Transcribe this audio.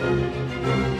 Música